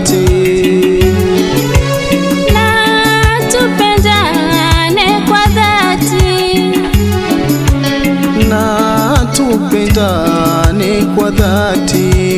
yote. Na tupendane kwa dhati, na tupendane kwa dhati.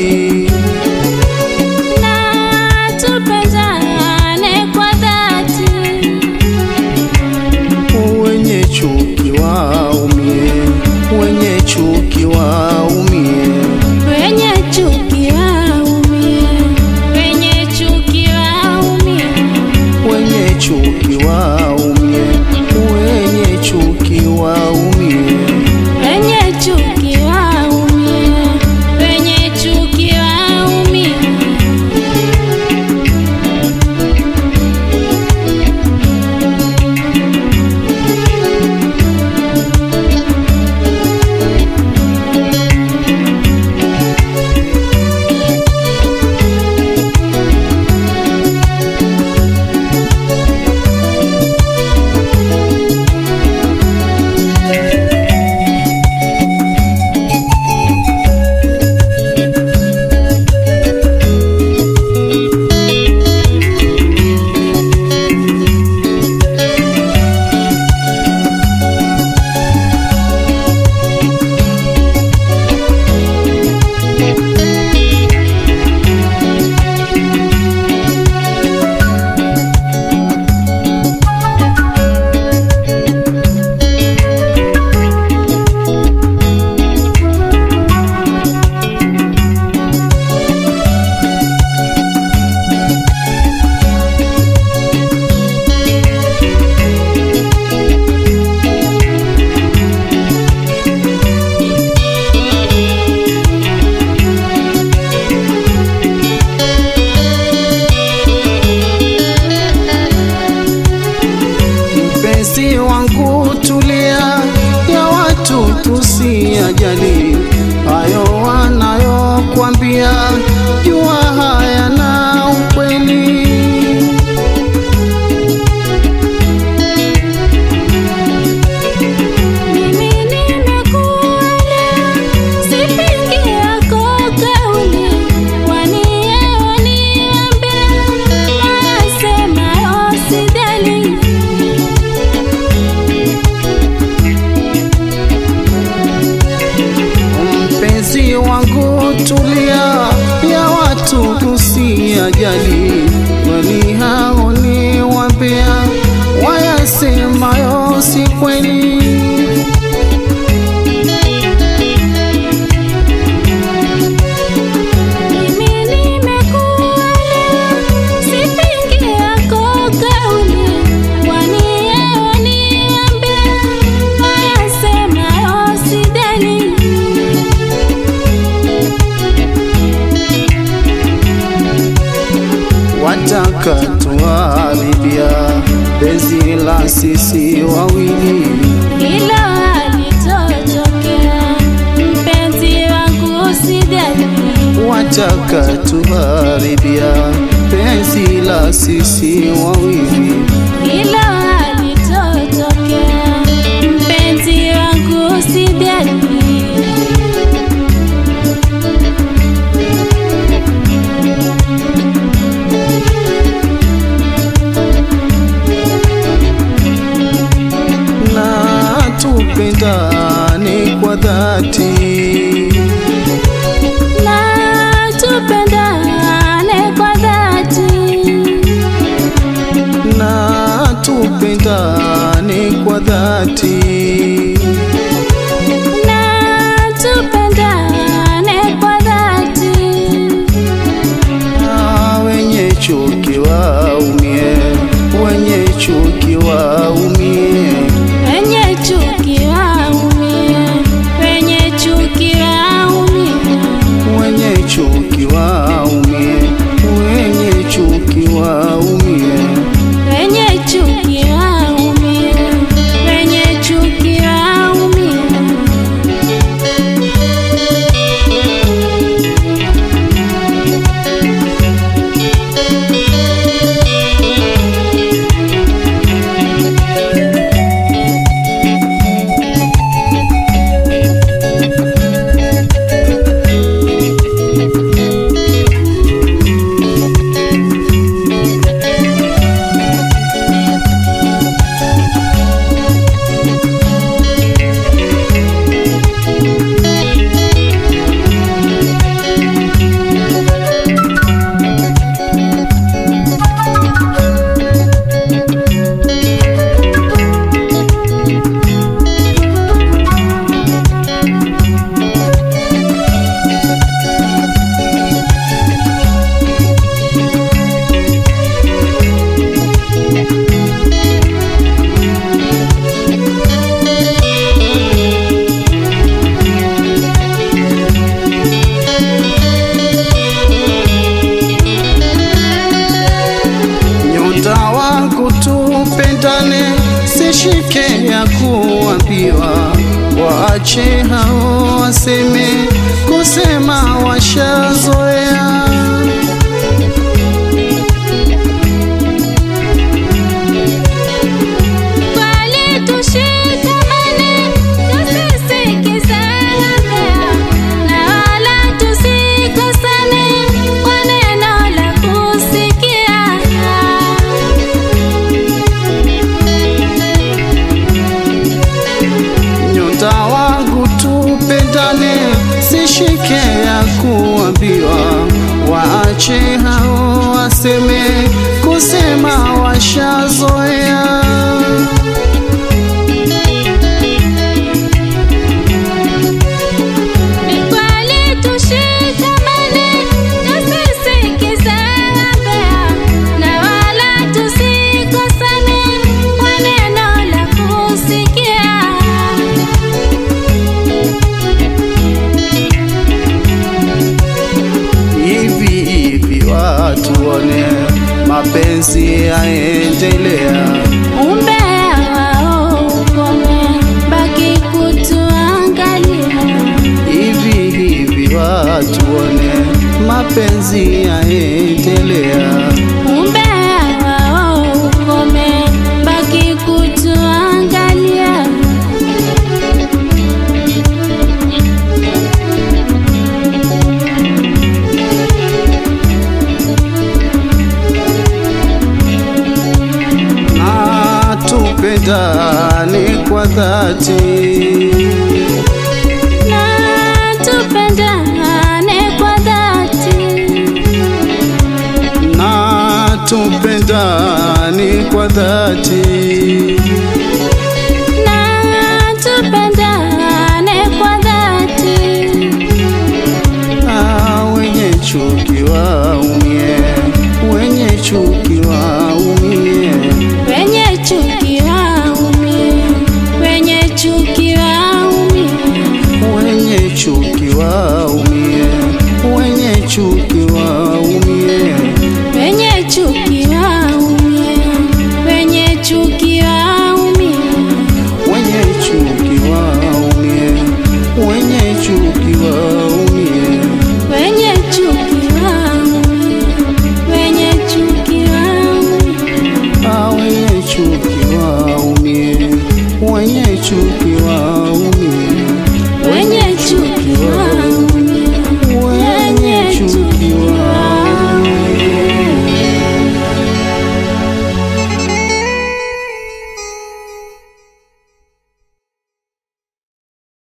penzi la sisi wawili, hilo halitotokea. Mpenzi wangu usidhani, wataka tuharibia penzi la sisi wawili kuambiwa, waache hao waseme, kusema washazoea. Waache hao waseme, kusema washazoea. Hivi tuone mapenzi yaendelea, Umbea wao ukome, baki kutuangalia. hivi hivi watu wone mapenzi yaendelea, kwa dhati. Ah, Na tupendane kwa dhati. Awenye chuki.